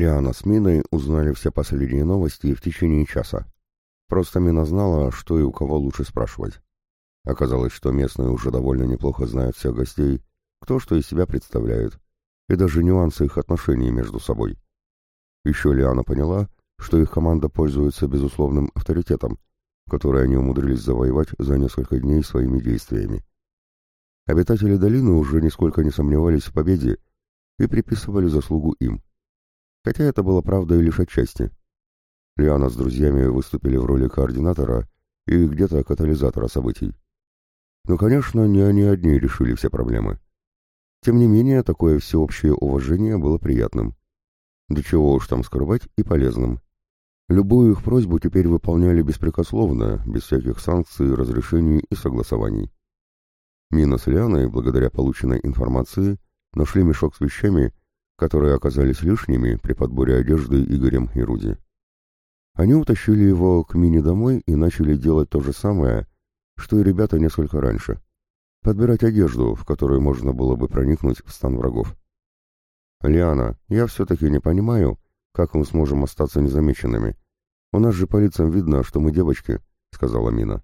Лиана с Миной узнали все последние новости в течение часа. Просто Мина знала, что и у кого лучше спрашивать. Оказалось, что местные уже довольно неплохо знают всех гостей, кто что из себя представляет, и даже нюансы их отношений между собой. Еще Лиана поняла, что их команда пользуется безусловным авторитетом, который они умудрились завоевать за несколько дней своими действиями. Обитатели долины уже нисколько не сомневались в победе и приписывали заслугу им. Хотя это было правдой лишь отчасти. Лиана с друзьями выступили в роли координатора и где-то катализатора событий. Но, конечно, не они одни решили все проблемы. Тем не менее, такое всеобщее уважение было приятным. Да чего уж там скрывать и полезным. Любую их просьбу теперь выполняли беспрекословно, без всяких санкций, разрешений и согласований. Мина с Лианой, благодаря полученной информации, нашли мешок с вещами, которые оказались лишними при подборе одежды Игорем и Руди. Они утащили его к Мине домой и начали делать то же самое, что и ребята несколько раньше. Подбирать одежду, в которую можно было бы проникнуть в стан врагов. «Лиана, я все-таки не понимаю, как мы сможем остаться незамеченными. У нас же по лицам видно, что мы девочки», — сказала Мина.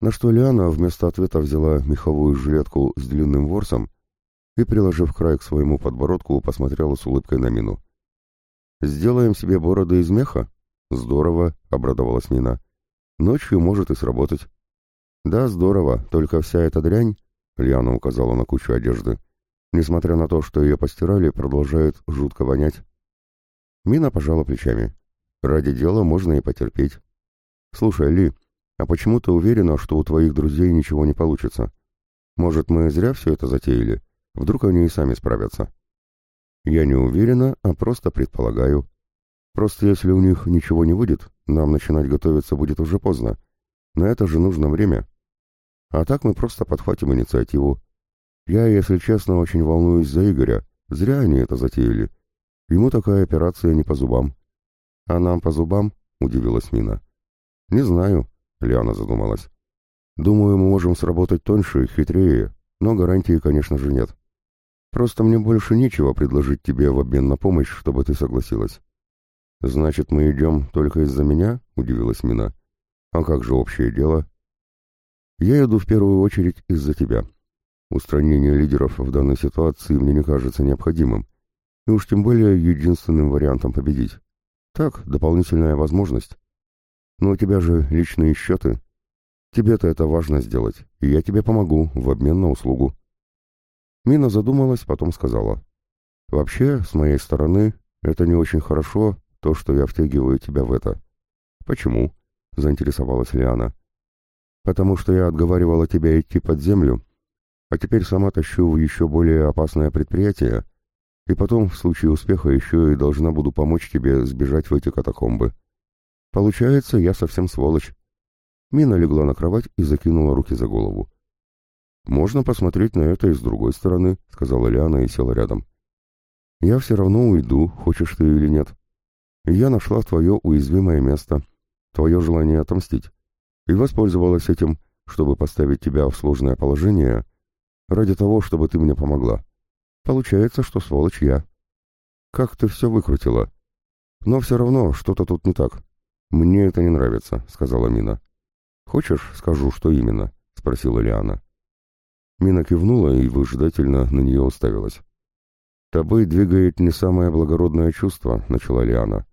На что Лиана вместо ответа взяла меховую жилетку с длинным ворсом и, приложив край к своему подбородку, посмотрела с улыбкой на Мину. «Сделаем себе бороды из меха?» «Здорово», — обрадовалась Мина. «Ночью может и сработать». «Да, здорово, только вся эта дрянь», — Лиана указала на кучу одежды, несмотря на то, что ее постирали, продолжает жутко вонять. Мина пожала плечами. «Ради дела можно и потерпеть». «Слушай, Ли, а почему ты уверена, что у твоих друзей ничего не получится? Может, мы зря все это затеяли? Вдруг они и сами справятся?» «Я не уверена, а просто предполагаю. Просто если у них ничего не выйдет, нам начинать готовиться будет уже поздно. На это же нужно время. А так мы просто подхватим инициативу. Я, если честно, очень волнуюсь за Игоря. Зря они это затеяли. Ему такая операция не по зубам. А нам по зубам? Удивилась Мина. Не знаю, Лиана задумалась. Думаю, мы можем сработать тоньше и хитрее, но гарантии, конечно же, нет. Просто мне больше нечего предложить тебе в обмен на помощь, чтобы ты согласилась. Значит, мы идем только из-за меня? Удивилась Мина. А как же общее дело? Я иду в первую очередь из-за тебя. Устранение лидеров в данной ситуации мне не кажется необходимым. И уж тем более единственным вариантом победить. Так, дополнительная возможность. Но у тебя же личные счеты. Тебе-то это важно сделать, и я тебе помогу в обмен на услугу. Мина задумалась, потом сказала. Вообще, с моей стороны, это не очень хорошо, то, что я втягиваю тебя в это. Почему? — заинтересовалась Лиана. «Потому что я отговаривала тебя идти под землю, а теперь сама тащу в еще более опасное предприятие, и потом, в случае успеха, еще и должна буду помочь тебе сбежать в эти катакомбы. Получается, я совсем сволочь». Мина легла на кровать и закинула руки за голову. «Можно посмотреть на это и с другой стороны», — сказала Лиана и села рядом. «Я все равно уйду, хочешь ты или нет. я нашла твое уязвимое место, твое желание отомстить, и воспользовалась этим, чтобы поставить тебя в сложное положение ради того, чтобы ты мне помогла. Получается, что сволочь я. Как ты все выкрутила? Но все равно что-то тут не так. Мне это не нравится, сказала Мина. Хочешь, скажу, что именно? Спросила Лиана. Мина кивнула и выжидательно на нее уставилась. «Тобой двигает не самое благородное чувство», — начала Лиана.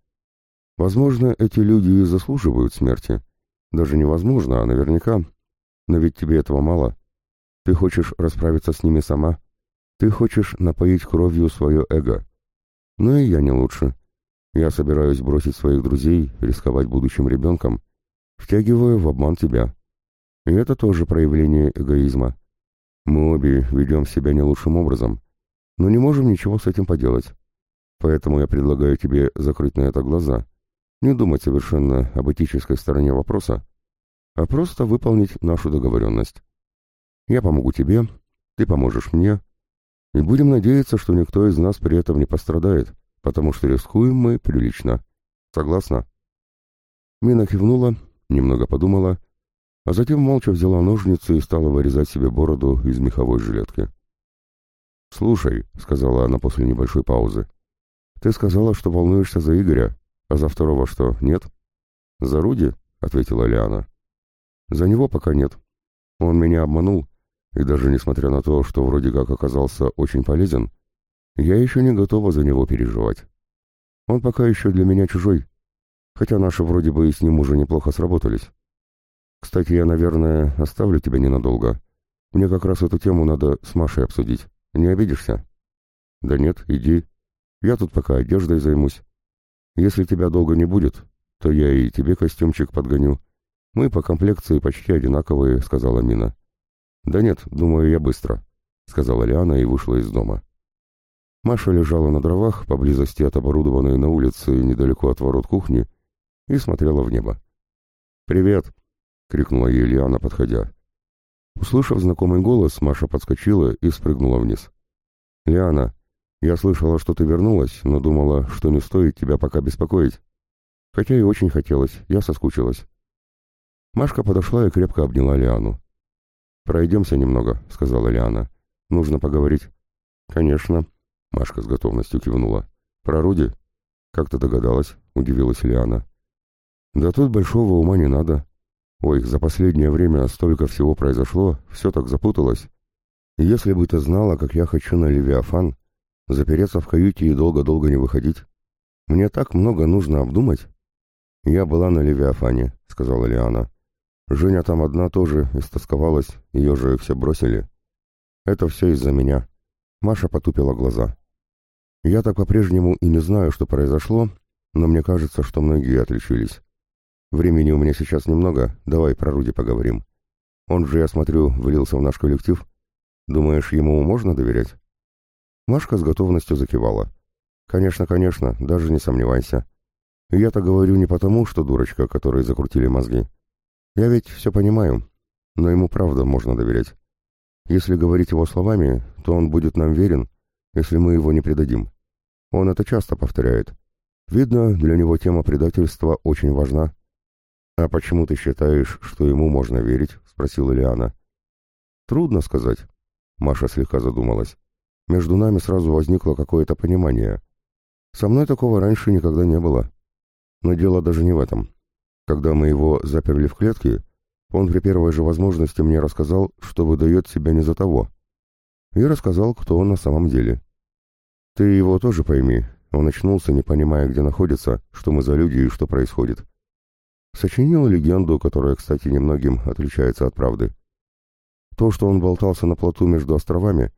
Возможно, эти люди и заслуживают смерти. Даже невозможно, а наверняка. Но ведь тебе этого мало. Ты хочешь расправиться с ними сама. Ты хочешь напоить кровью свое эго. Но и я не лучше. Я собираюсь бросить своих друзей, рисковать будущим ребенком, втягиваю в обман тебя. И это тоже проявление эгоизма. Мы обе ведем себя не лучшим образом, но не можем ничего с этим поделать. Поэтому я предлагаю тебе закрыть на это глаза не думать совершенно об этической стороне вопроса, а просто выполнить нашу договоренность. Я помогу тебе, ты поможешь мне, и будем надеяться, что никто из нас при этом не пострадает, потому что рискуем мы прилично. Согласна?» Мина кивнула, немного подумала, а затем молча взяла ножницы и стала вырезать себе бороду из меховой жилетки. «Слушай», — сказала она после небольшой паузы, — Ты сказала, что волнуешься за Игоря, а за второго что, нет? За Руди? — ответила Лиана. За него пока нет. Он меня обманул, и даже несмотря на то, что вроде как оказался очень полезен, я еще не готова за него переживать. Он пока еще для меня чужой, хотя наши вроде бы и с ним уже неплохо сработались. Кстати, я, наверное, оставлю тебя ненадолго. Мне как раз эту тему надо с Машей обсудить. Не обидишься? Да нет, иди. Я тут пока одеждой займусь. Если тебя долго не будет, то я и тебе костюмчик подгоню. Мы по комплекции почти одинаковые, сказала Мина. Да нет, думаю, я быстро, сказала Лиана и вышла из дома. Маша лежала на дровах, поблизости от оборудованной на улице недалеко от ворот кухни, и смотрела в небо. «Привет!» — крикнула ей Лиана, подходя. Услышав знакомый голос, Маша подскочила и спрыгнула вниз. «Лиана, я слышала, что ты вернулась, но думала, что не стоит тебя пока беспокоить. Хотя и очень хотелось, я соскучилась». Машка подошла и крепко обняла Лиану. «Пройдемся немного», — сказала Лиана. «Нужно поговорить». «Конечно», Машка с готовностью кивнула. «Про Руди?» «Как ты догадалась?» — удивилась Лиана. «Да тут большого ума не надо. Ой, за последнее время столько всего произошло, все так запуталось. Если бы ты знала, как я хочу на Левиафан, запереться в каюте и долго-долго не выходить. Мне так много нужно обдумать». «Я была на Левиафане», — сказала Лиана. «Женя там одна тоже истосковалась, ее же все бросили. Это все из-за меня». Маша потупила глаза. Я так по-прежнему и не знаю, что произошло, но мне кажется, что многие отличились. Времени у меня сейчас немного, давай про Руди поговорим. Он же, я смотрю, влился в наш коллектив. Думаешь, ему можно доверять? Машка с готовностью закивала. Конечно, конечно, даже не сомневайся. Я-то говорю не потому, что дурочка, которой закрутили мозги. Я ведь все понимаю, но ему правда можно доверять. Если говорить его словами, то он будет нам верен, если мы его не предадим. Он это часто повторяет. Видно, для него тема предательства очень важна. «А почему ты считаешь, что ему можно верить?» — спросила Лиана. «Трудно сказать». Маша слегка задумалась. «Между нами сразу возникло какое-то понимание. Со мной такого раньше никогда не было. Но дело даже не в этом. Когда мы его заперли в клетке, он при первой же возможности мне рассказал, что выдает себя не за того и рассказал, кто он на самом деле. Ты его тоже пойми, он очнулся, не понимая, где находится, что мы за люди и что происходит. Сочинил легенду, которая, кстати, немногим отличается от правды. То, что он болтался на плоту между островами,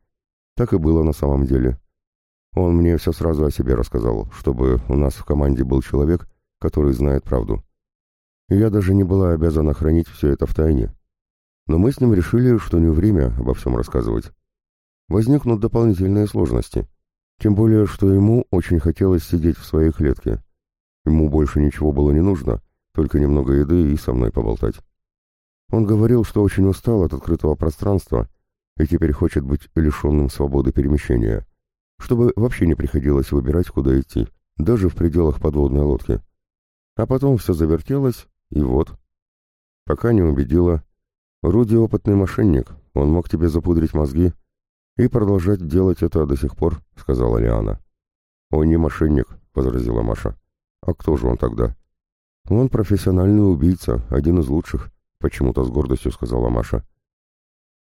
так и было на самом деле. Он мне все сразу о себе рассказал, чтобы у нас в команде был человек, который знает правду. Я даже не была обязана хранить все это в тайне. Но мы с ним решили, что не время обо всем рассказывать возникнут дополнительные сложности. Тем более, что ему очень хотелось сидеть в своей клетке. Ему больше ничего было не нужно, только немного еды и со мной поболтать. Он говорил, что очень устал от открытого пространства и теперь хочет быть лишенным свободы перемещения, чтобы вообще не приходилось выбирать, куда идти, даже в пределах подводной лодки. А потом все завертелось, и вот. Пока не убедила. Руди опытный мошенник, он мог тебе запудрить мозги, «И продолжать делать это до сих пор», — сказала Лиана. «Он не мошенник», — возразила Маша. «А кто же он тогда?» «Он профессиональный убийца, один из лучших», — почему-то с гордостью сказала Маша.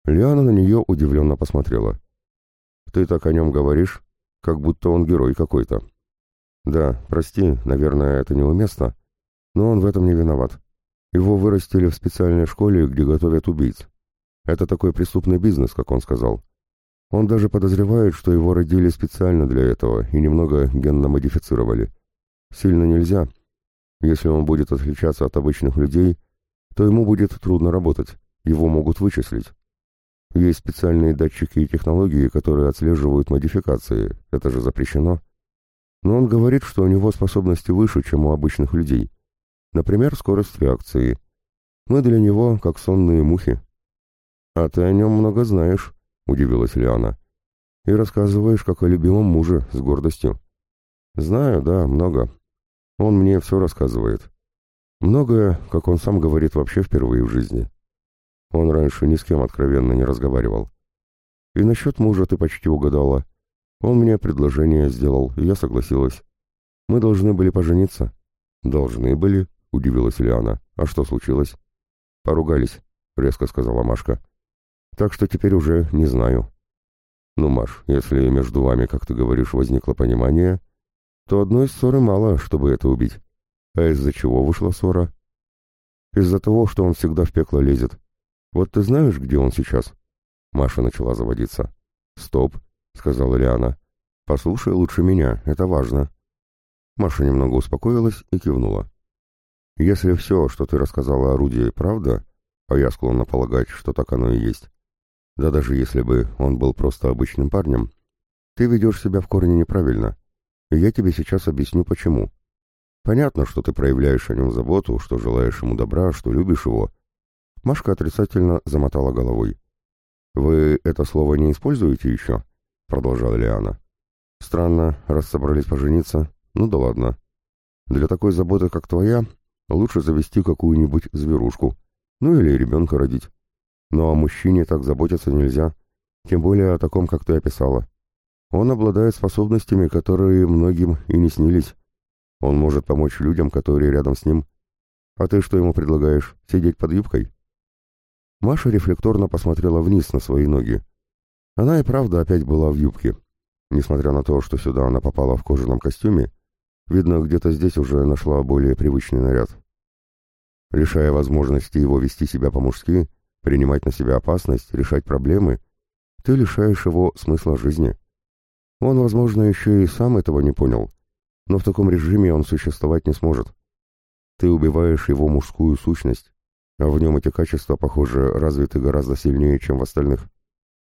Лиана на нее удивленно посмотрела. «Ты так о нем говоришь, как будто он герой какой-то». «Да, прости, наверное, это неуместно, но он в этом не виноват. Его вырастили в специальной школе, где готовят убийц. Это такой преступный бизнес, как он сказал. Он даже подозревает, что его родили специально для этого и немного генно модифицировали. Сильно нельзя. Если он будет отличаться от обычных людей, то ему будет трудно работать, его могут вычислить. Есть специальные датчики и технологии, которые отслеживают модификации, это же запрещено. Но он говорит, что у него способности выше, чем у обычных людей. Например, скорость реакции. Мы для него как сонные мухи. А ты о нем много знаешь, — удивилась Лиана. «И рассказываешь, как о любимом муже, с гордостью». «Знаю, да, много. Он мне все рассказывает. Многое, как он сам говорит, вообще впервые в жизни. Он раньше ни с кем откровенно не разговаривал. И насчет мужа ты почти угадала. Он мне предложение сделал, и я согласилась. Мы должны были пожениться. Должны были, удивилась Лиана. А что случилось? Поругались, резко сказала Машка. Так что теперь уже не знаю. Ну, Маш, если между вами, как ты говоришь, возникло понимание, то одной ссоры мало, чтобы это убить. А из-за чего вышла ссора? Из-за того, что он всегда в пекло лезет. Вот ты знаешь, где он сейчас? Маша начала заводиться. Стоп, сказала Лиана. Послушай лучше меня, это важно. Маша немного успокоилась и кивнула. Если все, что ты рассказала о Руди, правда, а я склонна полагать, что так оно и есть, да даже если бы он был просто обычным парнем, ты ведешь себя в корне неправильно, и я тебе сейчас объясню, почему. Понятно, что ты проявляешь о нем заботу, что желаешь ему добра, что любишь его. Машка отрицательно замотала головой. «Вы это слово не используете еще?» — продолжала Лиана. «Странно, раз собрались пожениться. Ну да ладно. Для такой заботы, как твоя, лучше завести какую-нибудь зверушку. Ну или ребенка родить. Но о мужчине так заботиться нельзя, тем более о таком, как ты описала. Он обладает способностями, которые многим и не снились. Он может помочь людям, которые рядом с ним. А ты что ему предлагаешь? Сидеть под юбкой? Маша рефлекторно посмотрела вниз на свои ноги. Она и правда опять была в юбке. Несмотря на то, что сюда она попала в кожаном костюме, видно, где-то здесь уже нашла более привычный наряд. Лишая возможности его вести себя по-мужски, принимать на себя опасность, решать проблемы, ты лишаешь его смысла жизни. Он, возможно, еще и сам этого не понял, но в таком режиме он существовать не сможет. Ты убиваешь его мужскую сущность, а в нем эти качества, похоже, развиты гораздо сильнее, чем в остальных.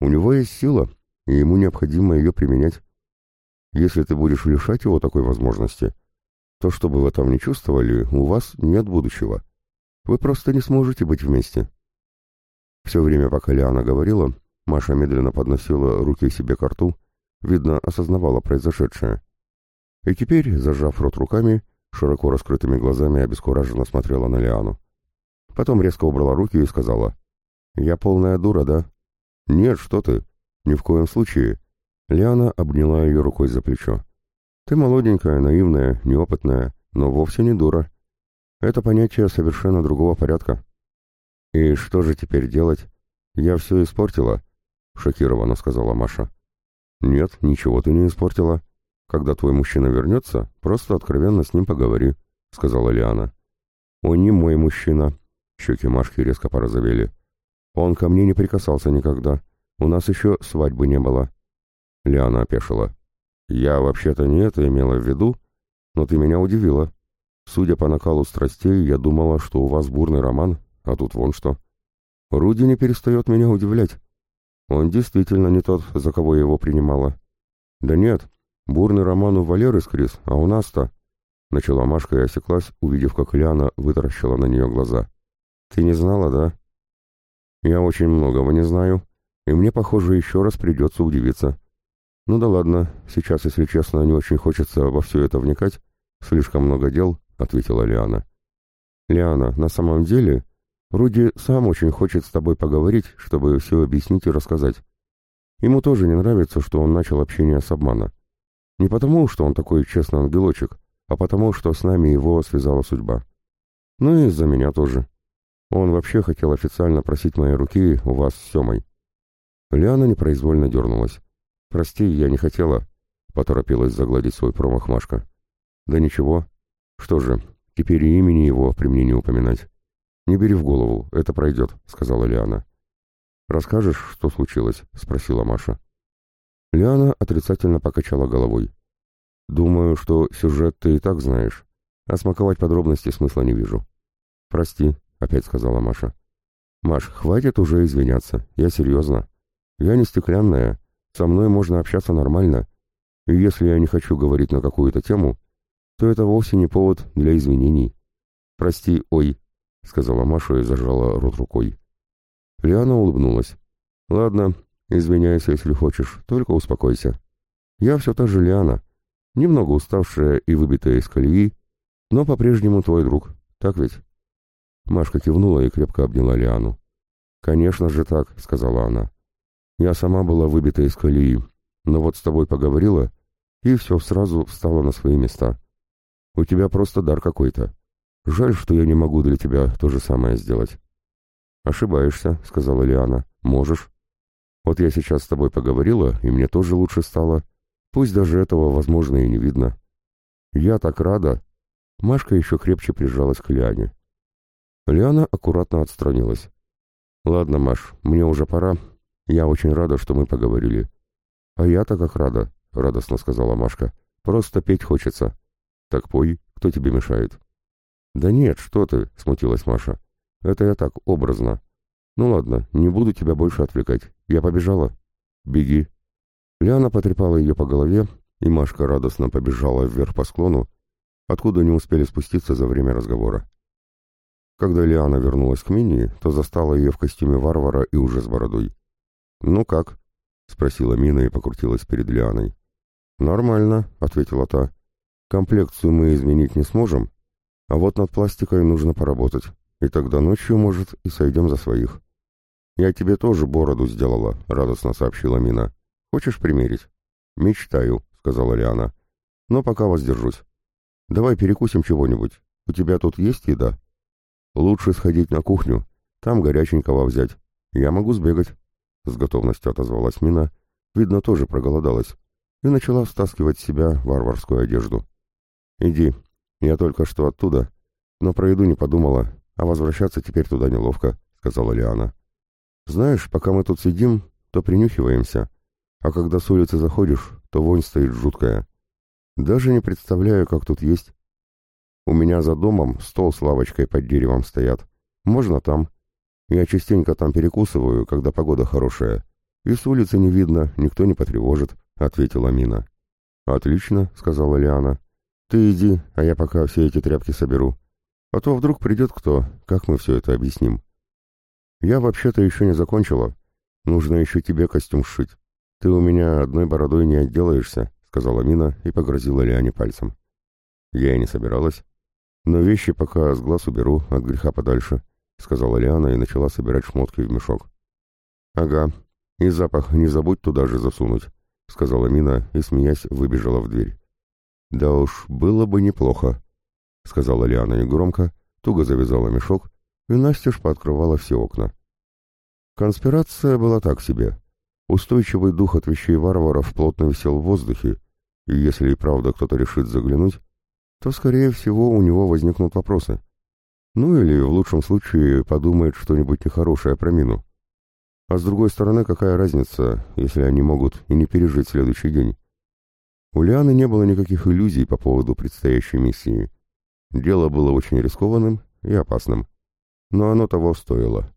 У него есть сила, и ему необходимо ее применять. Если ты будешь лишать его такой возможности, то, что бы вы там ни чувствовали, у вас нет будущего. Вы просто не сможете быть вместе. Все время, пока Лиана говорила, Маша медленно подносила руки себе к рту, видно, осознавала произошедшее. И теперь, зажав рот руками, широко раскрытыми глазами обескураженно смотрела на Лиану. Потом резко убрала руки и сказала, «Я полная дура, да?» «Нет, что ты, ни в коем случае». Лиана обняла ее рукой за плечо. «Ты молоденькая, наивная, неопытная, но вовсе не дура. Это понятие совершенно другого порядка. «И что же теперь делать? Я все испортила», — шокированно сказала Маша. «Нет, ничего ты не испортила. Когда твой мужчина вернется, просто откровенно с ним поговори», — сказала Лиана. «Он не мой мужчина», — щеки Машки резко порозовели. «Он ко мне не прикасался никогда. У нас еще свадьбы не было». Лиана опешила. «Я вообще-то не это имела в виду, но ты меня удивила. Судя по накалу страстей, я думала, что у вас бурный роман, а тут вон что. Руди не перестает меня удивлять. Он действительно не тот, за кого я его принимала. Да нет, бурный роман у Валеры с Крис, а у нас-то... Начала Машка и осеклась, увидев, как Ляна вытаращила на нее глаза. «Ты не знала, да?» «Я очень многого не знаю, и мне, похоже, еще раз придется удивиться. Ну да ладно, сейчас, если честно, не очень хочется во все это вникать, слишком много дел, — ответила Лиана. «Лиана, на самом деле, Руди сам очень хочет с тобой поговорить, чтобы все объяснить и рассказать. Ему тоже не нравится, что он начал общение с обмана. Не потому, что он такой честный ангелочек, а потому, что с нами его связала судьба. Ну и из-за меня тоже. Он вообще хотел официально просить моей руки у вас с Семой». Лиана непроизвольно дернулась. «Прости, я не хотела», — поторопилась загладить свой промах Машка. «Да ничего, «Что же, теперь и имени его при мне не упоминать». «Не бери в голову, это пройдет», — сказала Лиана. «Расскажешь, что случилось?» — спросила Маша. Лиана отрицательно покачала головой. «Думаю, что сюжет ты и так знаешь, а смаковать подробности смысла не вижу». «Прости», — опять сказала Маша. «Маш, хватит уже извиняться, я серьезно. Я не стеклянная, со мной можно общаться нормально, и если я не хочу говорить на какую-то тему, то это вовсе не повод для извинений. «Прости, ой», — сказала Маша и зажала рот рукой. Лиана улыбнулась. «Ладно, извиняйся, если хочешь, только успокойся. Я все та же Лиана, немного уставшая и выбитая из колеи, но по-прежнему твой друг, так ведь?» Машка кивнула и крепко обняла Лиану. «Конечно же так», — сказала она. «Я сама была выбита из колеи, но вот с тобой поговорила, и все сразу встало на свои места. У тебя просто дар какой-то. Жаль, что я не могу для тебя то же самое сделать». «Ошибаешься», — сказала Лиана. «Можешь. Вот я сейчас с тобой поговорила, и мне тоже лучше стало. Пусть даже этого, возможно, и не видно. Я так рада». Машка еще крепче прижалась к Лиане. Лиана аккуратно отстранилась. «Ладно, Маш, мне уже пора. Я очень рада, что мы поговорили». «А я-то как рада», — радостно сказала Машка. «Просто петь хочется». «Так пой, кто тебе мешает?» «Да нет, что ты», — смутилась Маша. «Это я так, образно. Ну ладно, не буду тебя больше отвлекать. Я побежала». «Беги». Лиана потрепала ее по голове, и Машка радостно побежала вверх по склону, откуда не успели спуститься за время разговора. Когда Лиана вернулась к Мине, то застала ее в костюме варвара и уже с бородой. «Ну как?» — спросила Мина и покрутилась перед Лианой. «Нормально», — ответила та. «Комплекцию мы изменить не сможем, а вот над пластикой нужно поработать, и тогда ночью, может, и сойдем за своих». «Я тебе тоже бороду сделала», — радостно сообщила Мина. «Хочешь примерить?» «Мечтаю», — сказала Лиана. «Но пока воздержусь. Давай перекусим чего-нибудь. У тебя тут есть еда?» «Лучше сходить на кухню. Там горяченького взять. Я могу сбегать». С готовностью отозвалась Мина. Видно, тоже проголодалась. И начала стаскивать с себя варварскую одежду. «Иди. Я только что оттуда. Но про еду не подумала, а возвращаться теперь туда неловко», — сказала Лиана. «Знаешь, пока мы тут сидим, то принюхиваемся. А когда с улицы заходишь, то вонь стоит жуткая. Даже не представляю, как тут есть. У меня за домом стол с лавочкой под деревом стоят. Можно там. Я частенько там перекусываю, когда погода хорошая. И с улицы не видно, никто не потревожит», — ответила Мина. «Отлично», — сказала Лиана. «Ты иди, а я пока все эти тряпки соберу. А то вдруг придет кто, как мы все это объясним». «Я вообще-то еще не закончила. Нужно еще тебе костюм сшить. Ты у меня одной бородой не отделаешься», — сказала Мина и погрозила Лиане пальцем. Я и не собиралась. Но вещи пока с глаз уберу, от греха подальше, — сказала Лиана и начала собирать шмотки в мешок. «Ага, и запах не забудь туда же засунуть», — сказала Мина и, смеясь, выбежала в дверь. «Да уж, было бы неплохо», — сказала Лиана негромко, туго завязала мешок, и настежь пооткрывала все окна. Конспирация была так себе. Устойчивый дух от вещей варваров плотно висел в воздухе, и если и правда кто-то решит заглянуть, то, скорее всего, у него возникнут вопросы. Ну или, в лучшем случае, подумает что-нибудь нехорошее про мину. А с другой стороны, какая разница, если они могут и не пережить следующий день? У Лианы не было никаких иллюзий по поводу предстоящей миссии. Дело было очень рискованным и опасным. Но оно того стоило.